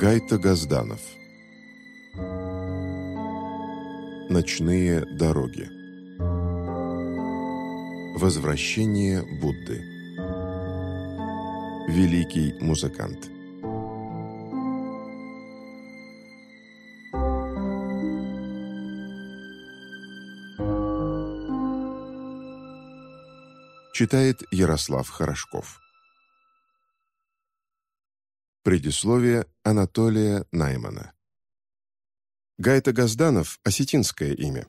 Гайта Газданов. Ночные дороги. Возвращение Будды. Великий музыкант. Читает Ярослав Хорошков Предисловие Анатолия Наймана. Гайта Газданов – осетинское имя.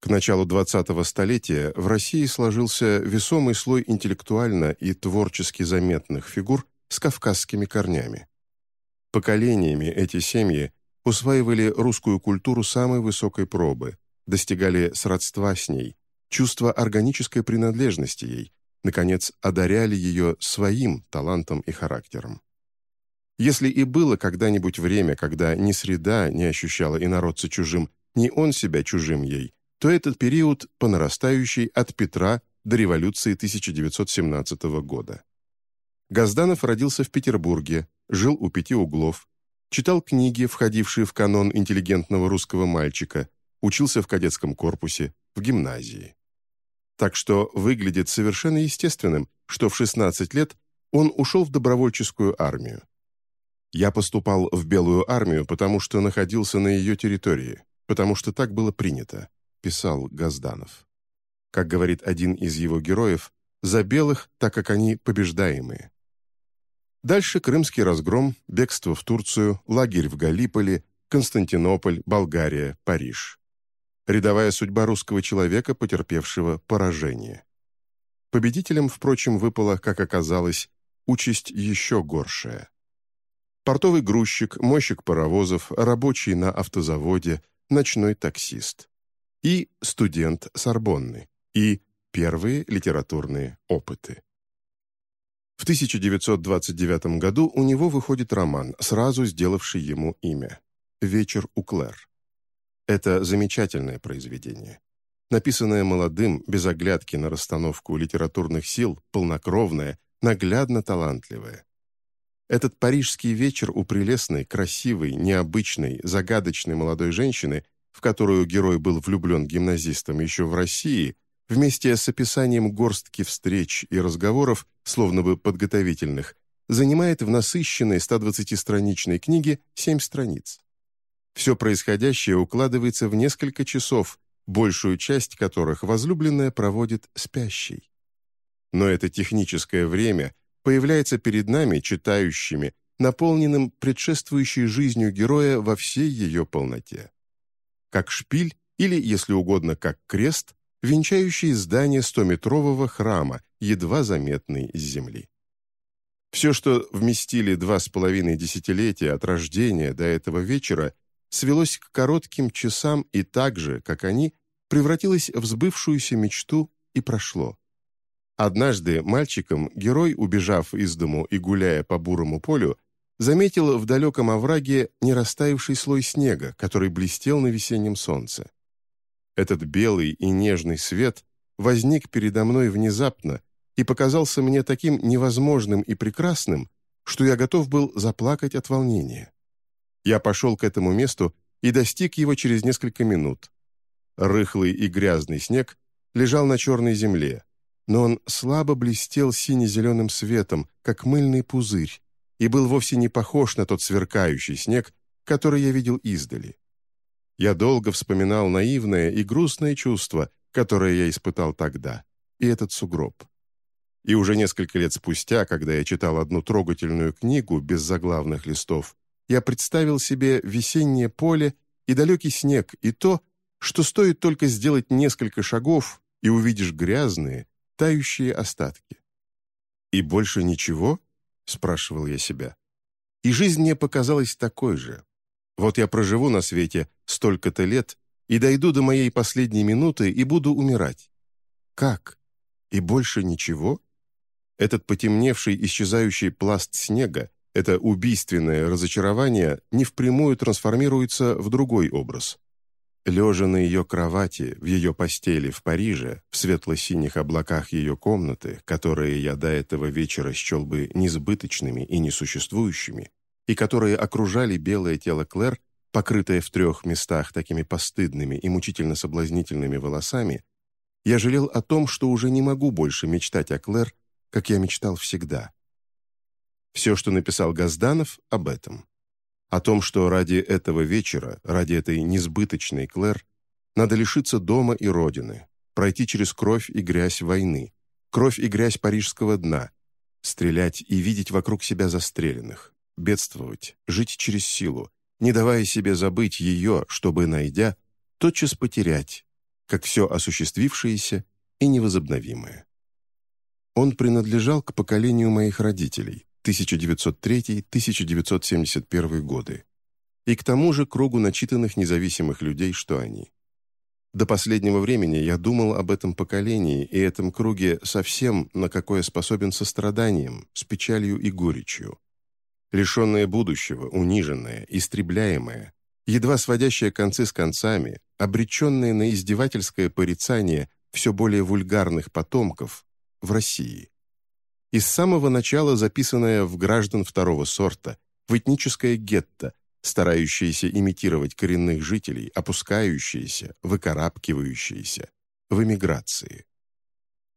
К началу 20-го столетия в России сложился весомый слой интеллектуально и творчески заметных фигур с кавказскими корнями. Поколениями эти семьи усваивали русскую культуру самой высокой пробы, достигали сродства с ней, чувства органической принадлежности ей, наконец, одаряли ее своим талантом и характером. Если и было когда-нибудь время, когда ни среда не ощущала инородца чужим, ни он себя чужим ей, то этот период по нарастающей от Петра до революции 1917 года. Газданов родился в Петербурге, жил у пяти углов, читал книги, входившие в канон интеллигентного русского мальчика, учился в кадетском корпусе, в гимназии. Так что выглядит совершенно естественным, что в 16 лет он ушел в добровольческую армию. Я поступал в Белую армию, потому что находился на ее территории, потому что так было принято», — писал Газданов. Как говорит один из его героев, «за белых, так как они побеждаемые». Дальше крымский разгром, бегство в Турцию, лагерь в Галиполи, Константинополь, Болгария, Париж. Рядовая судьба русского человека, потерпевшего поражение. Победителям, впрочем, выпала, как оказалось, участь еще горшая портовый грузчик, мойщик паровозов, рабочий на автозаводе, ночной таксист. И студент Сорбонны. И первые литературные опыты. В 1929 году у него выходит роман, сразу сделавший ему имя «Вечер у Клэр». Это замечательное произведение. Написанное молодым, без оглядки на расстановку литературных сил, полнокровное, наглядно талантливое. Этот парижский вечер у прелестной, красивой, необычной, загадочной молодой женщины, в которую герой был влюблен гимназистом еще в России, вместе с описанием горстки встреч и разговоров, словно бы подготовительных, занимает в насыщенной 120-страничной книге 7 страниц. Все происходящее укладывается в несколько часов, большую часть которых возлюбленная проводит спящей. Но это техническое время – появляется перед нами, читающими, наполненным предшествующей жизнью героя во всей ее полноте. Как шпиль, или, если угодно, как крест, венчающий здание стометрового храма, едва заметный с земли. Все, что вместили два с половиной десятилетия от рождения до этого вечера, свелось к коротким часам и так же, как они, превратилось в сбывшуюся мечту и прошло. Однажды мальчиком герой, убежав из дому и гуляя по бурому полю, заметил в далеком овраге нерастаявший слой снега, который блестел на весеннем солнце. Этот белый и нежный свет возник передо мной внезапно и показался мне таким невозможным и прекрасным, что я готов был заплакать от волнения. Я пошел к этому месту и достиг его через несколько минут. Рыхлый и грязный снег лежал на черной земле, но он слабо блестел сине-зеленым светом, как мыльный пузырь, и был вовсе не похож на тот сверкающий снег, который я видел издали. Я долго вспоминал наивное и грустное чувство, которое я испытал тогда, и этот сугроб. И уже несколько лет спустя, когда я читал одну трогательную книгу без заглавных листов, я представил себе весеннее поле и далекий снег, и то, что стоит только сделать несколько шагов, и увидишь грязные, тающие остатки. «И больше ничего?» — спрашивал я себя. И жизнь мне показалась такой же. Вот я проживу на свете столько-то лет и дойду до моей последней минуты и буду умирать. Как? И больше ничего? Этот потемневший, исчезающий пласт снега, это убийственное разочарование не впрямую трансформируется в другой образ. Лежа на ее кровати, в ее постели в Париже, в светло-синих облаках ее комнаты, которые я до этого вечера счел бы несбыточными и несуществующими, и которые окружали белое тело Клэр, покрытое в трех местах такими постыдными и мучительно соблазнительными волосами, я жалел о том, что уже не могу больше мечтать о Клэр, как я мечтал всегда. Все, что написал Газданов, об этом. О том, что ради этого вечера, ради этой несбыточной Клэр, надо лишиться дома и родины, пройти через кровь и грязь войны, кровь и грязь парижского дна, стрелять и видеть вокруг себя застреленных, бедствовать, жить через силу, не давая себе забыть ее, чтобы, найдя, тотчас потерять, как все осуществившееся и невозобновимое. Он принадлежал к поколению моих родителей, 1903-1971 годы, и к тому же кругу начитанных независимых людей, что они. До последнего времени я думал об этом поколении и этом круге совсем, на какое способен состраданием, с печалью и горечью. Лишенное будущего, униженное, истребляемое, едва сводящее концы с концами, обреченное на издевательское порицание все более вульгарных потомков в России. И с самого начала записанное в граждан второго сорта, в этническое гетто, старающиеся имитировать коренных жителей, опускающиеся, выкарабкивающиеся, в эмиграции.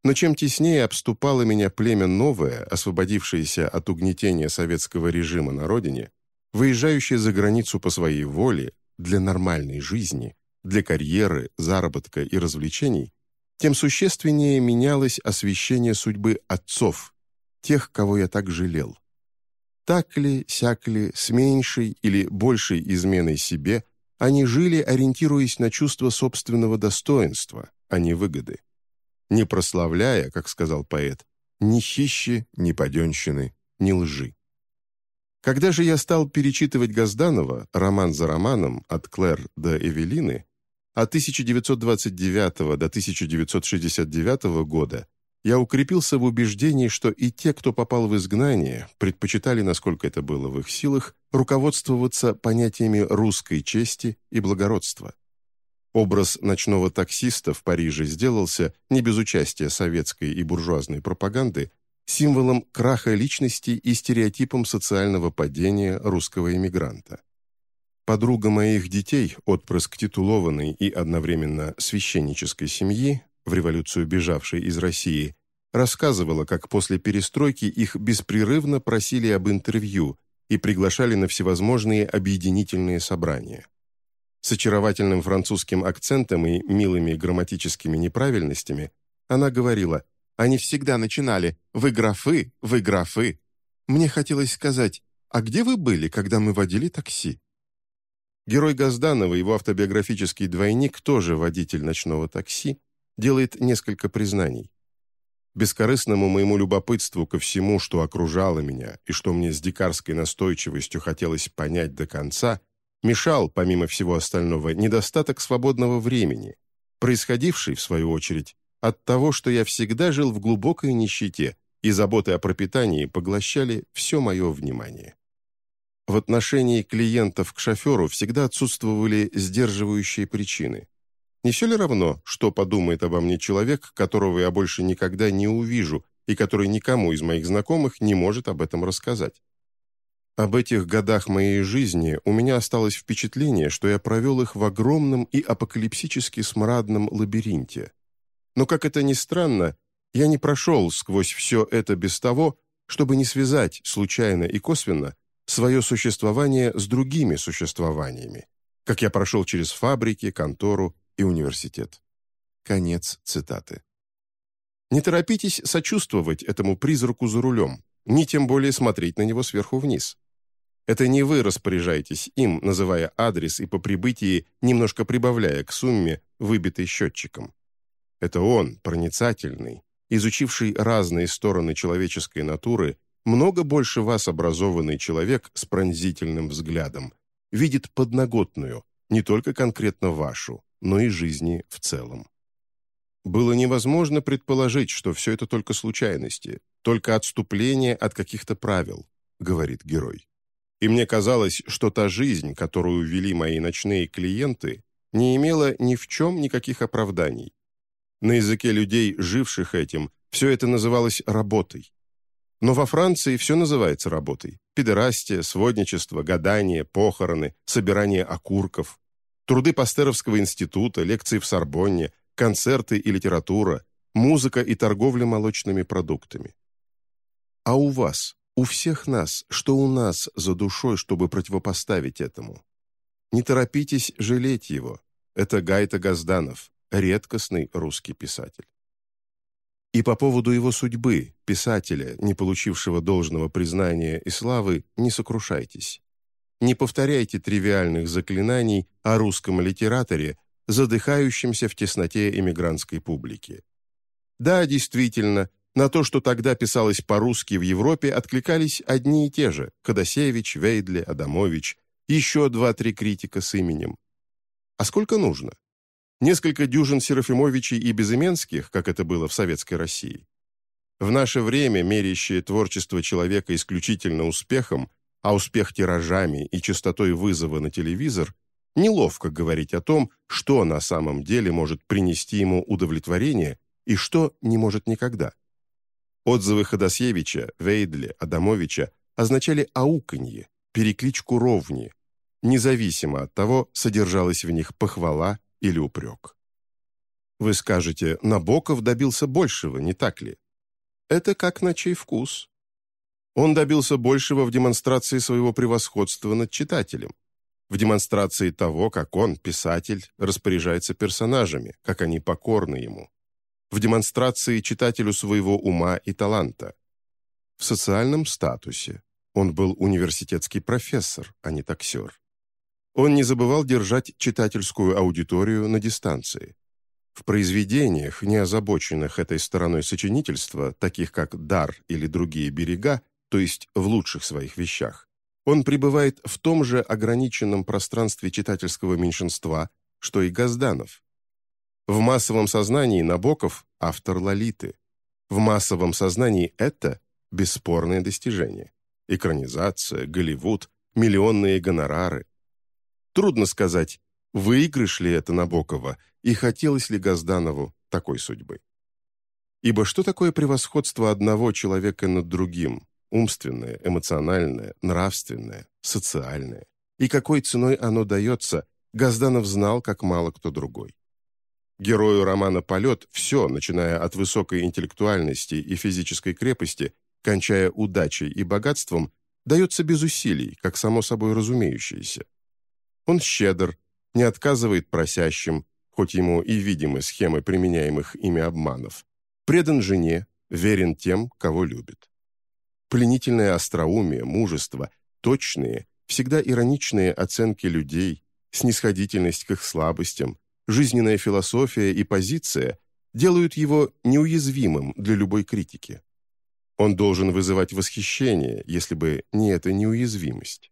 Но чем теснее обступало меня племя новое, освободившееся от угнетения советского режима на родине, выезжающее за границу по своей воле, для нормальной жизни, для карьеры, заработка и развлечений, тем существеннее менялось освещение судьбы отцов, тех, кого я так жалел. Так ли, сяк ли, с меньшей или большей изменой себе, они жили, ориентируясь на чувство собственного достоинства, а не выгоды. Не прославляя, как сказал поэт, ни хищи, ни паденщины, ни лжи. Когда же я стал перечитывать Газданова роман за романом от Клэр до Эвелины, от 1929 до 1969 года я укрепился в убеждении, что и те, кто попал в изгнание, предпочитали, насколько это было в их силах, руководствоваться понятиями русской чести и благородства. Образ ночного таксиста в Париже сделался, не без участия советской и буржуазной пропаганды, символом краха личности и стереотипом социального падения русского эмигранта. Подруга моих детей, отпрыск титулованной и одновременно священнической семьи, в революцию бежавшей из России, рассказывала, как после перестройки их беспрерывно просили об интервью и приглашали на всевозможные объединительные собрания. С очаровательным французским акцентом и милыми грамматическими неправильностями она говорила «Они всегда начинали «Вы графы, вы графы». Мне хотелось сказать «А где вы были, когда мы водили такси?» Герой Газданова, его автобиографический двойник, тоже водитель ночного такси, делает несколько признаний. Бескорыстному моему любопытству ко всему, что окружало меня и что мне с дикарской настойчивостью хотелось понять до конца, мешал, помимо всего остального, недостаток свободного времени, происходивший, в свою очередь, от того, что я всегда жил в глубокой нищете, и заботы о пропитании поглощали все мое внимание. В отношении клиентов к шоферу всегда отсутствовали сдерживающие причины. Не все ли равно, что подумает обо мне человек, которого я больше никогда не увижу и который никому из моих знакомых не может об этом рассказать? Об этих годах моей жизни у меня осталось впечатление, что я провел их в огромном и апокалипсически смрадном лабиринте. Но, как это ни странно, я не прошел сквозь все это без того, чтобы не связать, случайно и косвенно, свое существование с другими существованиями, как я прошел через фабрики, контору и университет. Конец цитаты. Не торопитесь сочувствовать этому призраку за рулем, ни тем более смотреть на него сверху вниз. Это не вы распоряжаетесь им, называя адрес и по прибытии немножко прибавляя к сумме, выбитой счетчиком. Это он, проницательный, изучивший разные стороны человеческой натуры, много больше вас образованный человек с пронзительным взглядом, видит подноготную, не только конкретно вашу, но и жизни в целом. Было невозможно предположить, что все это только случайности, только отступление от каких-то правил, говорит герой. И мне казалось, что та жизнь, которую вели мои ночные клиенты, не имела ни в чем никаких оправданий. На языке людей, живших этим, все это называлось работой. Но во Франции все называется работой. Педерастия, сводничество, гадание, похороны, собирание окурков, труды Пастеровского института, лекции в Сорбонне, концерты и литература, музыка и торговля молочными продуктами. А у вас, у всех нас, что у нас за душой, чтобы противопоставить этому? Не торопитесь жалеть его. Это Гайта Газданов, редкостный русский писатель. И по поводу его судьбы, писателя, не получившего должного признания и славы, не сокрушайтесь. Не повторяйте тривиальных заклинаний о русском литераторе, задыхающемся в тесноте эмигрантской публики. Да, действительно, на то, что тогда писалось по-русски в Европе, откликались одни и те же – Ходосевич, Вейдле, Адамович, еще два-три критика с именем. А сколько нужно? Несколько дюжин Серафимовичей и Безыменских, как это было в Советской России. В наше время, мерящее творчество человека исключительно успехом, а успех тиражами и частотой вызова на телевизор, неловко говорить о том, что на самом деле может принести ему удовлетворение и что не может никогда. Отзывы Ходосевича, Вейдля, Адамовича означали ауканье, перекличку ровни, независимо от того, содержалась в них похвала или упрек. Вы скажете, Набоков добился большего, не так ли? Это как на чей вкус. Он добился большего в демонстрации своего превосходства над читателем, в демонстрации того, как он, писатель, распоряжается персонажами, как они покорны ему, в демонстрации читателю своего ума и таланта, в социальном статусе. Он был университетский профессор, а не таксер. Он не забывал держать читательскую аудиторию на дистанции. В произведениях, не озабоченных этой стороной сочинительства, таких как «Дар» или «Другие берега», то есть в лучших своих вещах, он пребывает в том же ограниченном пространстве читательского меньшинства, что и Газданов. В массовом сознании Набоков – автор «Лолиты». В массовом сознании это – бесспорное достижение. Экранизация, Голливуд, миллионные гонорары, Трудно сказать, выигрыш ли это Набокова и хотелось ли Газданову такой судьбы. Ибо что такое превосходство одного человека над другим, умственное, эмоциональное, нравственное, социальное? И какой ценой оно дается, Газданов знал, как мало кто другой. Герою романа «Полет» все, начиная от высокой интеллектуальности и физической крепости, кончая удачей и богатством, дается без усилий, как само собой разумеющееся. Он щедр, не отказывает просящим, хоть ему и видимы схемы применяемых ими обманов, предан жене, верен тем, кого любит. Пленительное остроумие, мужество, точные, всегда ироничные оценки людей, снисходительность к их слабостям, жизненная философия и позиция делают его неуязвимым для любой критики. Он должен вызывать восхищение, если бы не эта неуязвимость.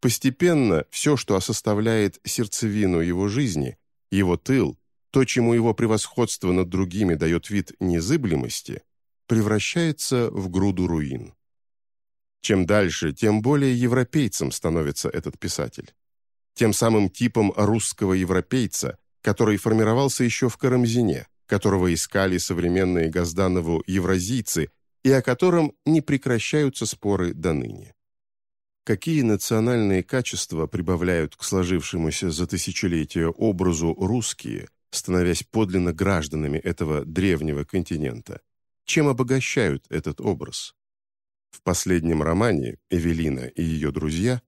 Постепенно все, что составляет сердцевину его жизни, его тыл, то, чему его превосходство над другими дает вид незыблемости, превращается в груду руин. Чем дальше, тем более европейцем становится этот писатель. Тем самым типом русского европейца, который формировался еще в Карамзине, которого искали современные Газданову евразийцы и о котором не прекращаются споры до ныне какие национальные качества прибавляют к сложившемуся за тысячелетия образу русские, становясь подлинно гражданами этого древнего континента, чем обогащают этот образ. В последнем романе «Эвелина и ее друзья»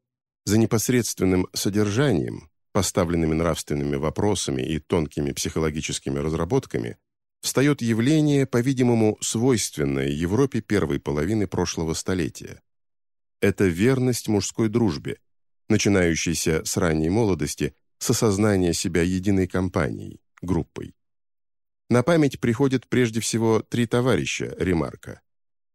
за непосредственным содержанием, поставленными нравственными вопросами и тонкими психологическими разработками, встает явление, по-видимому, свойственное Европе первой половины прошлого столетия это верность мужской дружбе, начинающейся с ранней молодости, с осознания себя единой компанией, группой. На память приходят прежде всего три товарища Ремарка.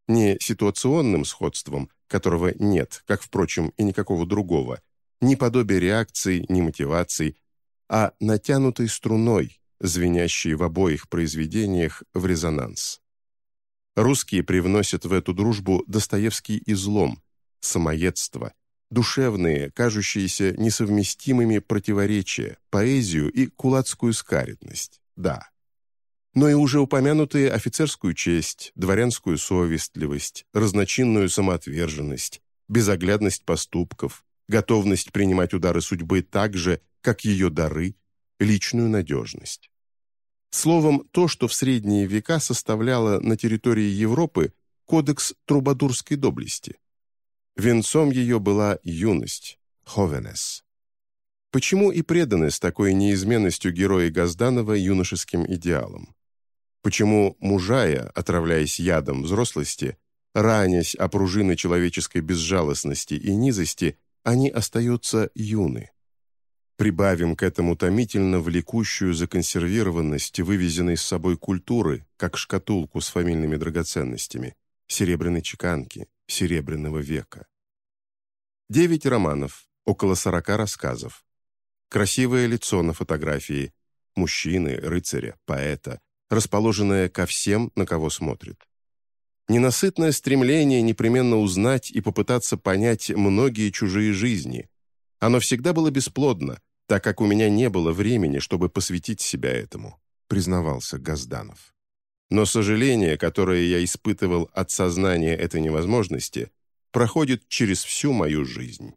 Не ситуационным сходством, которого нет, как, впрочем, и никакого другого, ни подобия реакции, ни мотиваций, а натянутой струной, звенящей в обоих произведениях в резонанс. Русские привносят в эту дружбу Достоевский излом, самоедство, душевные, кажущиеся несовместимыми противоречия, поэзию и кулацкую скаредность. Да. но и уже упомянутые офицерскую честь, дворянскую совестливость, разночинную самоотверженность, безоглядность поступков, готовность принимать удары судьбы так же, как ее дары, личную надежность. Словом, то, что в средние века составляло на территории Европы кодекс трубадурской доблести. Венцом ее была юность, ховенес. Почему и преданы с такой неизменностью герои Газданова юношеским идеалам? Почему мужая, отравляясь ядом взрослости, ранясь о пружины человеческой безжалостности и низости, они остаются юны? Прибавим к этому томительно влекущую законсервированность вывезенной с собой культуры, как шкатулку с фамильными драгоценностями, серебряной чеканки, серебряного века. Девять романов, около сорока рассказов. Красивое лицо на фотографии, мужчины, рыцаря, поэта, расположенное ко всем, на кого смотрит. Ненасытное стремление непременно узнать и попытаться понять многие чужие жизни. Оно всегда было бесплодно, так как у меня не было времени, чтобы посвятить себя этому, признавался Газданов. Но сожаление, которое я испытывал от сознания этой невозможности, проходит через всю мою жизнь.